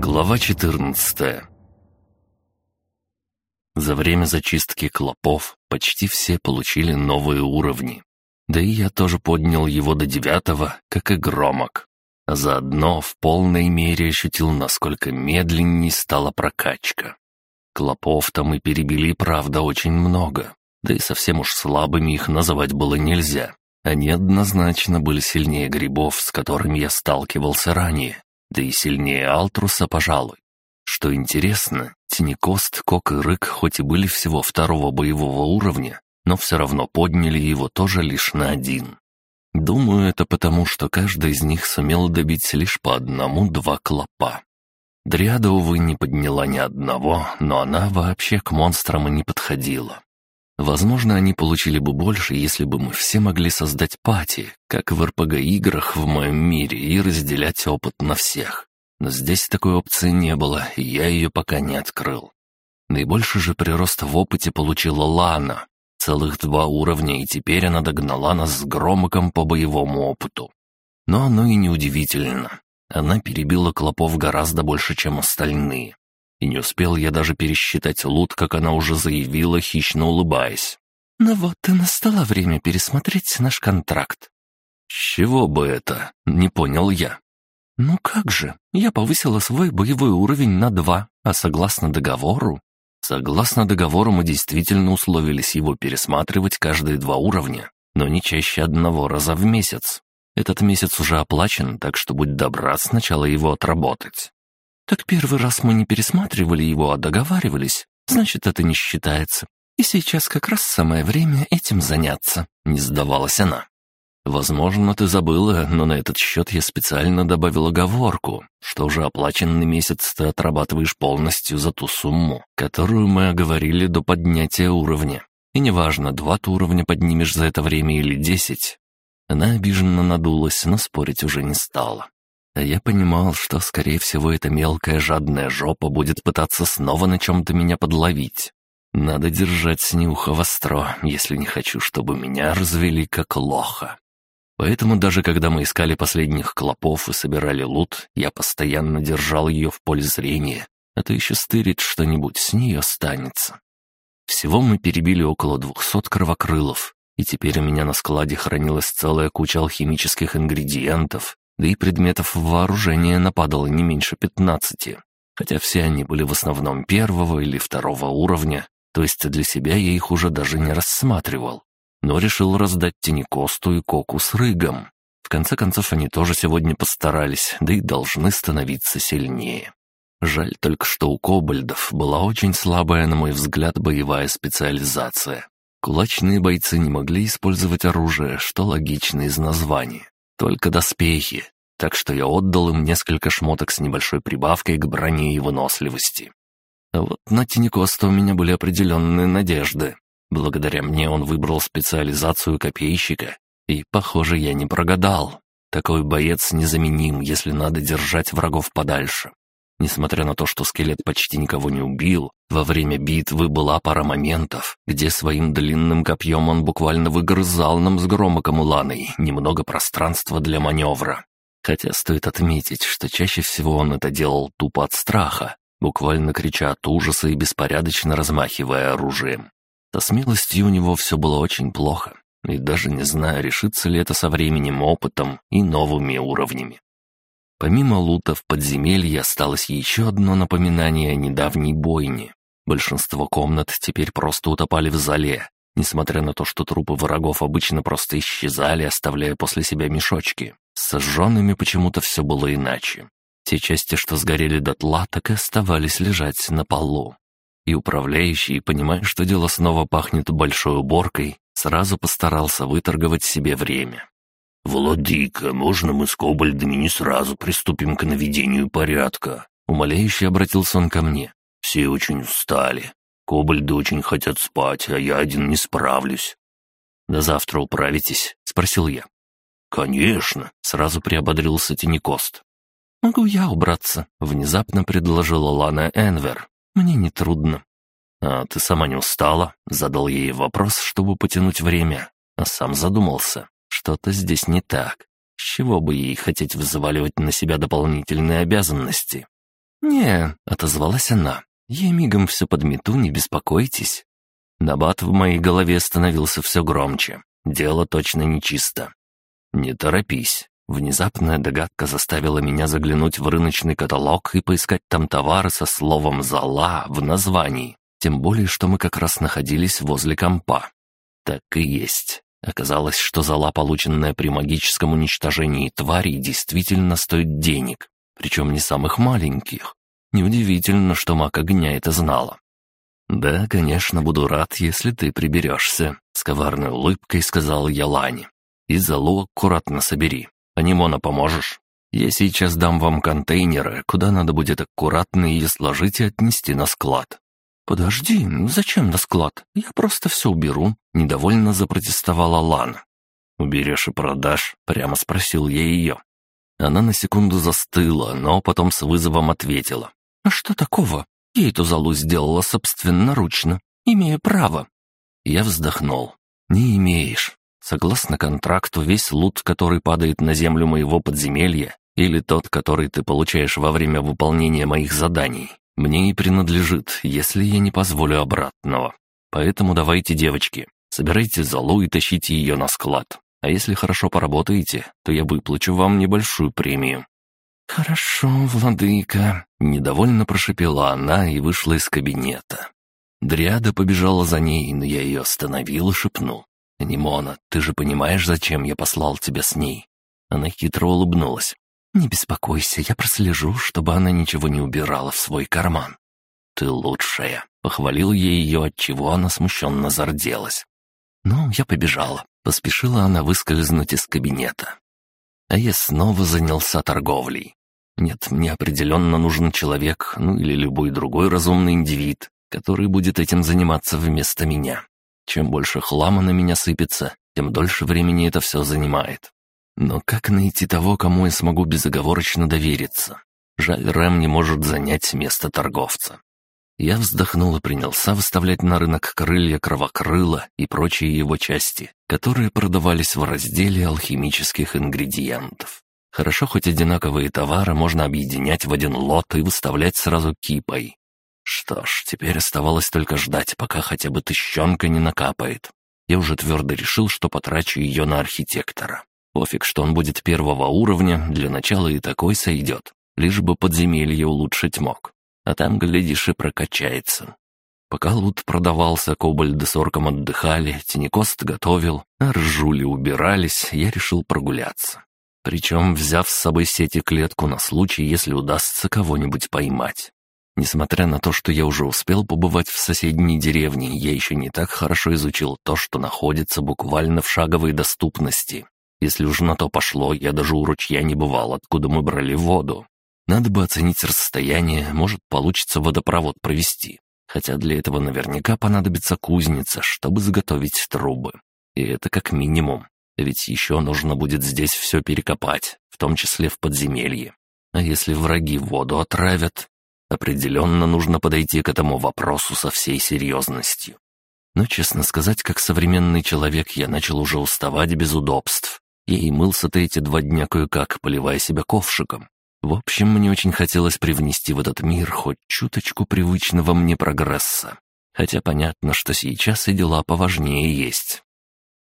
Глава 14 За время зачистки клопов почти все получили новые уровни. Да и я тоже поднял его до девятого, как и громок. А заодно в полной мере ощутил, насколько медленней стала прокачка. Клопов там и перебили, правда, очень много. Да и совсем уж слабыми их называть было нельзя. Они однозначно были сильнее грибов, с которыми я сталкивался ранее, да и сильнее Алтруса, пожалуй. Что интересно, Тинекост, Кок и Рык хоть и были всего второго боевого уровня, но все равно подняли его тоже лишь на один. Думаю, это потому, что каждый из них сумел добить лишь по одному-два клопа. Дриада, увы, не подняла ни одного, но она вообще к монстрам и не подходила. Возможно, они получили бы больше, если бы мы все могли создать пати, как в РПГ-играх в моем мире, и разделять опыт на всех. Но здесь такой опции не было, и я ее пока не открыл. Наибольший же прирост в опыте получила Лана. Целых два уровня, и теперь она догнала нас с Громоком по боевому опыту. Но оно и не удивительно. Она перебила клопов гораздо больше, чем остальные. И не успел я даже пересчитать лут, как она уже заявила, хищно улыбаясь. «Ну вот и настало время пересмотреть наш контракт». «С чего бы это?» — не понял я. «Ну как же, я повысила свой боевой уровень на два, а согласно договору...» «Согласно договору мы действительно условились его пересматривать каждые два уровня, но не чаще одного раза в месяц. Этот месяц уже оплачен, так что будь добра сначала его отработать». «Так первый раз мы не пересматривали его, а договаривались. Значит, это не считается. И сейчас как раз самое время этим заняться», — не сдавалась она. «Возможно, ты забыла, но на этот счет я специально добавил оговорку, что уже оплаченный месяц ты отрабатываешь полностью за ту сумму, которую мы оговорили до поднятия уровня. И неважно, два ты уровня поднимешь за это время или десять». Она обиженно надулась, но спорить уже не стала. А я понимал, что, скорее всего, эта мелкая жадная жопа будет пытаться снова на чем-то меня подловить. Надо держать с нюха востро, если не хочу, чтобы меня развели как лоха. Поэтому даже когда мы искали последних клопов и собирали лут, я постоянно держал ее в поле зрения, а то еще стырит что-нибудь с нее останется. Всего мы перебили около двухсот кровокрылов, и теперь у меня на складе хранилась целая куча алхимических ингредиентов, да и предметов вооружения нападало не меньше пятнадцати, хотя все они были в основном первого или второго уровня, то есть для себя я их уже даже не рассматривал, но решил раздать Тинекосту и Коку с Рыгом. В конце концов, они тоже сегодня постарались, да и должны становиться сильнее. Жаль только, что у кобальдов была очень слабая, на мой взгляд, боевая специализация. Кулачные бойцы не могли использовать оружие, что логично из названия. Только доспехи, так что я отдал им несколько шмоток с небольшой прибавкой к броне и выносливости. А вот на Тинекоста у меня были определенные надежды. Благодаря мне он выбрал специализацию копейщика, и, похоже, я не прогадал. Такой боец незаменим, если надо держать врагов подальше. Несмотря на то, что скелет почти никого не убил, во время битвы была пара моментов, где своим длинным копьем он буквально выгрызал нам с громоком Уланой немного пространства для маневра. Хотя стоит отметить, что чаще всего он это делал тупо от страха, буквально крича от ужаса и беспорядочно размахивая оружием. Со смелостью у него все было очень плохо, и даже не знаю, решится ли это со временем, опытом и новыми уровнями. Помимо лута в подземелье осталось еще одно напоминание о недавней бойне. Большинство комнат теперь просто утопали в зале, несмотря на то, что трупы врагов обычно просто исчезали, оставляя после себя мешочки. С сожженными почему-то все было иначе. Те части, что сгорели дотла, так и оставались лежать на полу. И управляющий, понимая, что дело снова пахнет большой уборкой, сразу постарался выторговать себе время. «Владыка, можно мы с кобальдами не сразу приступим к наведению порядка?» Умоляюще обратился он ко мне. «Все очень устали. Кобальды очень хотят спать, а я один не справлюсь». «До завтра управитесь?» — спросил я. «Конечно», — сразу приободрился Тинекост. «Могу я убраться?» — внезапно предложила Лана Энвер. «Мне не трудно». «А ты сама не устала?» — задал ей вопрос, чтобы потянуть время, а сам задумался. Что-то здесь не так. С чего бы ей хотеть взваливать на себя дополнительные обязанности? «Не», — отозвалась она, — «я мигом все подмету, не беспокойтесь». Набат в моей голове становился все громче. Дело точно нечисто. «Не торопись». Внезапная догадка заставила меня заглянуть в рыночный каталог и поискать там товары со словом «зала» в названии. Тем более, что мы как раз находились возле компа. Так и есть. Оказалось, что зала, полученная при магическом уничтожении тварей, действительно стоит денег, причем не самых маленьких. Неудивительно, что маг огня это знала. «Да, конечно, буду рад, если ты приберешься», — с коварной улыбкой сказал я Лане. «И залу аккуратно собери. Анимона поможешь? Я сейчас дам вам контейнеры, куда надо будет аккуратно ее сложить и отнести на склад». «Подожди, ну зачем на склад? Я просто все уберу», — недовольно запротестовала Лана. «Уберешь и продашь?» — прямо спросил я ее. Она на секунду застыла, но потом с вызовом ответила. «А что такого? Я эту залу сделала собственноручно. Имею право». Я вздохнул. «Не имеешь. Согласно контракту, весь лут, который падает на землю моего подземелья, или тот, который ты получаешь во время выполнения моих заданий, мне и принадлежит, если я не позволю обратного. Поэтому давайте, девочки, собирайте залу и тащите ее на склад. А если хорошо поработаете, то я выплачу вам небольшую премию. «Хорошо, владыка», — недовольно прошепела она и вышла из кабинета. Дриада побежала за ней, но я ее остановил и шепнул. «Нимона, ты же понимаешь, зачем я послал тебя с ней?» Она хитро улыбнулась. «Не беспокойся, я прослежу, чтобы она ничего не убирала в свой карман». «Ты лучшая», — похвалил я ее, отчего она смущенно зарделась. «Ну, я побежала», — поспешила она выскользнуть из кабинета. А я снова занялся торговлей. Нет, мне определенно нужен человек, ну или любой другой разумный индивид, который будет этим заниматься вместо меня. Чем больше хлама на меня сыпется, тем дольше времени это все занимает. Но как найти того, кому я смогу безоговорочно довериться? Жаль, Рэм не может занять место торговца. Я вздохнул и принялся выставлять на рынок крылья кровокрыла и прочие его части, которые продавались в разделе алхимических ингредиентов. Хорошо, хоть одинаковые товары можно объединять в один лот и выставлять сразу кипой. Что ж, теперь оставалось только ждать, пока хотя бы тыщенка не накапает. Я уже твердо решил, что потрачу ее на архитектора. Пофиг, что он будет первого уровня, для начала и такой сойдет. Лишь бы подземелье улучшить мог. А там, глядишь, и прокачается. Пока лут продавался, кобальды с орком отдыхали, тенекост готовил, а ржули убирались, я решил прогуляться. Причем взяв с собой сети клетку на случай, если удастся кого-нибудь поймать. Несмотря на то, что я уже успел побывать в соседней деревне, я еще не так хорошо изучил то, что находится буквально в шаговой доступности. Если уж на то пошло, я даже у ручья не бывал, откуда мы брали воду. Надо бы оценить расстояние, может, получится водопровод провести. Хотя для этого наверняка понадобится кузница, чтобы заготовить трубы. И это как минимум. Ведь еще нужно будет здесь все перекопать, в том числе в подземелье. А если враги воду отравят? Определенно нужно подойти к этому вопросу со всей серьезностью. Но, честно сказать, как современный человек, я начал уже уставать без удобств. Я и мылся-то эти два дня кое-как, поливая себя ковшиком. В общем, мне очень хотелось привнести в этот мир хоть чуточку привычного мне прогресса. Хотя понятно, что сейчас и дела поважнее есть.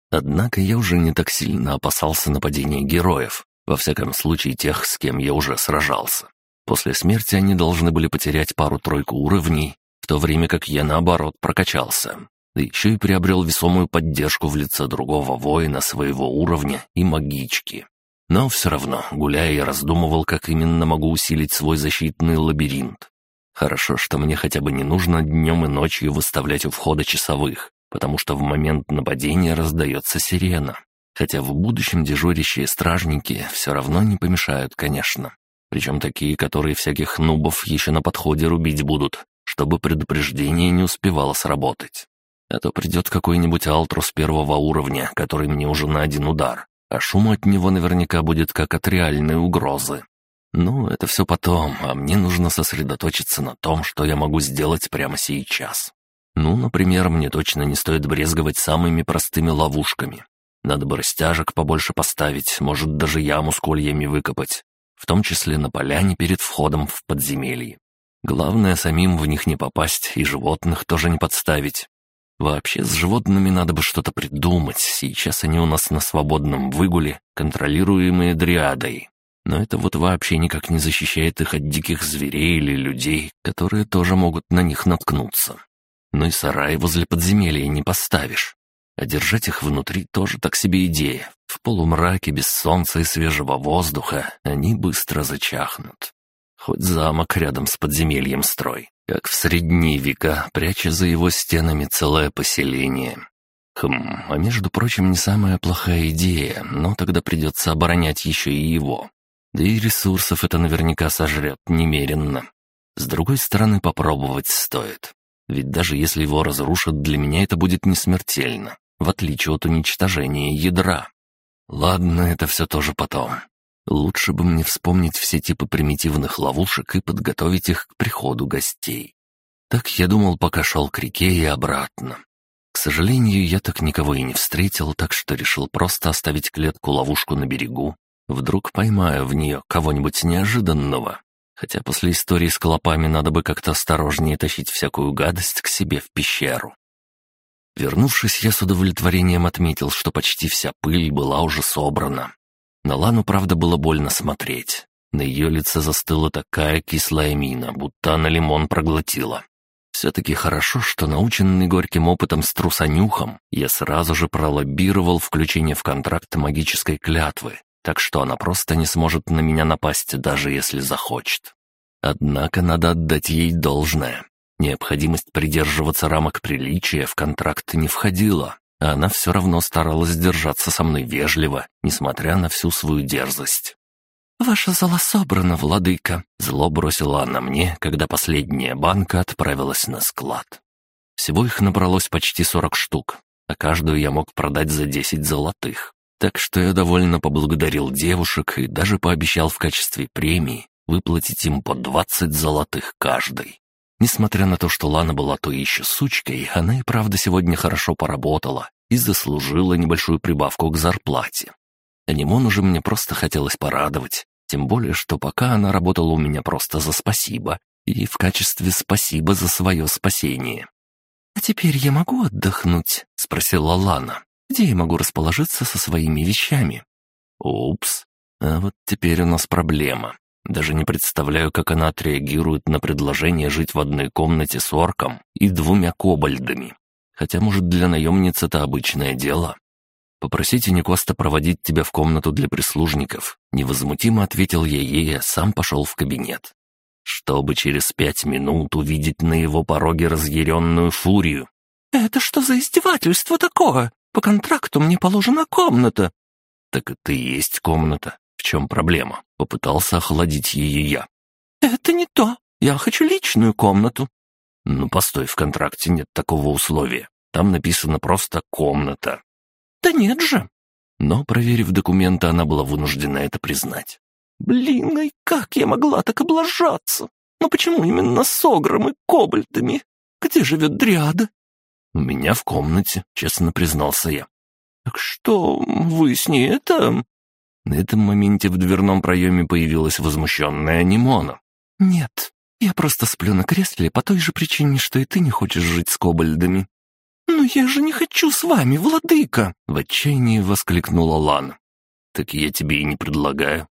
Однако я уже не так сильно опасался нападения героев, во всяком случае тех, с кем я уже сражался. После смерти они должны были потерять пару-тройку уровней, в то время как я, наоборот, прокачался. Да еще и приобрел весомую поддержку в лице другого воина своего уровня и магички. Но все равно, гуляя, я раздумывал, как именно могу усилить свой защитный лабиринт. Хорошо, что мне хотя бы не нужно днем и ночью выставлять у входа часовых, потому что в момент нападения раздается сирена. Хотя в будущем дежурящие стражники все равно не помешают, конечно. Причем такие, которые всяких нубов еще на подходе рубить будут, чтобы предупреждение не успевало сработать. А то придет какой-нибудь алтрус первого уровня, который мне уже на один удар, а шум от него наверняка будет как от реальной угрозы. Ну, это все потом, а мне нужно сосредоточиться на том, что я могу сделать прямо сейчас. Ну, например, мне точно не стоит брезговать самыми простыми ловушками. Надо бы растяжек побольше поставить, может, даже яму с кольями выкопать, в том числе на поляне перед входом в подземелье. Главное, самим в них не попасть и животных тоже не подставить. Вообще, с животными надо бы что-то придумать. Сейчас они у нас на свободном выгуле, контролируемые дриадой. Но это вот вообще никак не защищает их от диких зверей или людей, которые тоже могут на них наткнуться. Ну и сарай возле подземелья не поставишь. А держать их внутри тоже так себе идея. В полумраке, без солнца и свежего воздуха они быстро зачахнут. Хоть замок рядом с подземельем строй, как в средние века, пряча за его стенами целое поселение. Хм, а между прочим, не самая плохая идея, но тогда придется оборонять еще и его. Да и ресурсов это наверняка сожрет немеренно. С другой стороны, попробовать стоит. Ведь даже если его разрушат, для меня это будет не смертельно, в отличие от уничтожения ядра. Ладно, это все тоже потом. Лучше бы мне вспомнить все типы примитивных ловушек и подготовить их к приходу гостей. Так я думал, пока шел к реке и обратно. К сожалению, я так никого и не встретил, так что решил просто оставить клетку-ловушку на берегу. Вдруг поймаю в нее кого-нибудь неожиданного. Хотя после истории с клопами надо бы как-то осторожнее тащить всякую гадость к себе в пещеру. Вернувшись, я с удовлетворением отметил, что почти вся пыль была уже собрана. На Лану, правда, было больно смотреть. На ее лице застыла такая кислая мина, будто она лимон проглотила. Все-таки хорошо, что наученный горьким опытом с трусонюхом, я сразу же пролоббировал включение в контракт магической клятвы, так что она просто не сможет на меня напасть, даже если захочет. Однако надо отдать ей должное. Необходимость придерживаться рамок приличия в контракт не входила, а она все равно старалась держаться со мной вежливо, несмотря на всю свою дерзость. «Ваша зала собрана, владыка», — зло бросила она мне, когда последняя банка отправилась на склад. Всего их набралось почти сорок штук, а каждую я мог продать за десять золотых. Так что я довольно поблагодарил девушек и даже пообещал в качестве премии выплатить им по двадцать золотых каждой. Несмотря на то, что Лана была то еще сучкой, она и правда сегодня хорошо поработала и заслужила небольшую прибавку к зарплате. Анимону же мне просто хотелось порадовать, тем более, что пока она работала у меня просто за спасибо и в качестве спасибо за свое спасение. «А теперь я могу отдохнуть?» — спросила Лана. «Где я могу расположиться со своими вещами?» «Упс, а вот теперь у нас проблема. Даже не представляю, как она отреагирует на предложение жить в одной комнате с орком и двумя кобальдами. Хотя, может, для наемниц это обычное дело. «Попросите Никоста проводить тебя в комнату для прислужников», — невозмутимо ответил я ей, а сам пошел в кабинет. Чтобы через пять минут увидеть на его пороге разъяренную фурию. «Это что за издевательство такое? По контракту мне положена комната». «Так это и есть комната. В чем проблема?» — попытался охладить ее я. «Это не то. Я хочу личную комнату». «Ну, постой, в контракте нет такого условия. Там написано просто «комната». «Да нет же». Но, проверив документы, она была вынуждена это признать. «Блин, и как я могла так облажаться? Ну почему именно с огром и кобальтами? Где живет Дриада?» «У меня в комнате», — честно признался я. «Так что, вы с ней это...» На этом моменте в дверном проеме появилась возмущенная Анимона. «Нет, я просто сплю на кресле по той же причине, что и ты не хочешь жить с кобальдами». «Но я же не хочу с вами, владыка!» — в отчаянии воскликнула Лана. «Так я тебе и не предлагаю».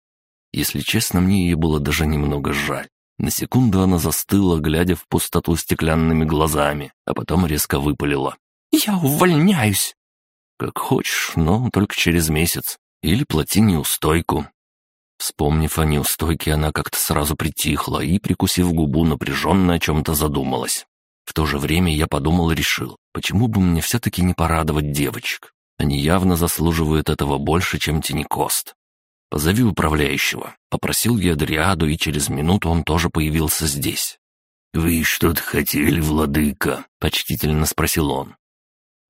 Если честно, мне ее было даже немного жаль. На секунду она застыла, глядя в пустоту стеклянными глазами, а потом резко выпалила. «Я увольняюсь!» «Как хочешь, но только через месяц. Или плати неустойку». Вспомнив о неустойке, она как-то сразу притихла и, прикусив губу, напряженно о чем-то задумалась. В то же время я подумал и решил, почему бы мне все-таки не порадовать девочек. Они явно заслуживают этого больше, чем Тинекост. «Позови управляющего», — попросил я Дриаду, и через минуту он тоже появился здесь. «Вы что-то хотели, владыка?» — почтительно спросил он.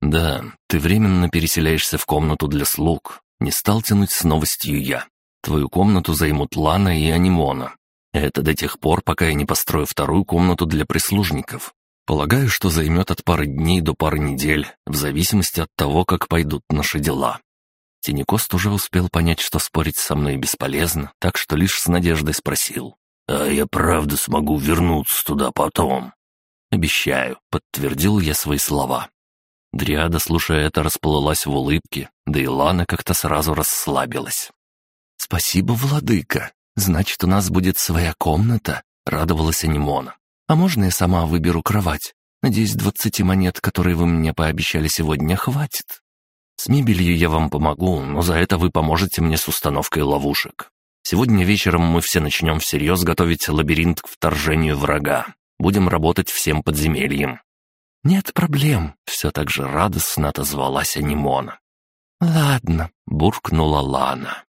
«Да, ты временно переселяешься в комнату для слуг. Не стал тянуть с новостью я. Твою комнату займут Лана и Анимона. Это до тех пор, пока я не построю вторую комнату для прислужников. Полагаю, что займет от пары дней до пары недель, в зависимости от того, как пойдут наши дела. Тинекост уже успел понять, что спорить со мной бесполезно, так что лишь с надеждой спросил. «А я правда смогу вернуться туда потом». «Обещаю», — подтвердил я свои слова. Дриада, слушая это, расплылась в улыбке, да и Лана как-то сразу расслабилась. «Спасибо, владыка. Значит, у нас будет своя комната», — радовалась Анимона. «А можно я сама выберу кровать? Надеюсь, двадцати монет, которые вы мне пообещали сегодня, хватит. С мебелью я вам помогу, но за это вы поможете мне с установкой ловушек. Сегодня вечером мы все начнем всерьез готовить лабиринт к вторжению врага. Будем работать всем подземельем». «Нет проблем», — все так же радостно отозвалась Анимона. «Ладно», — буркнула Лана.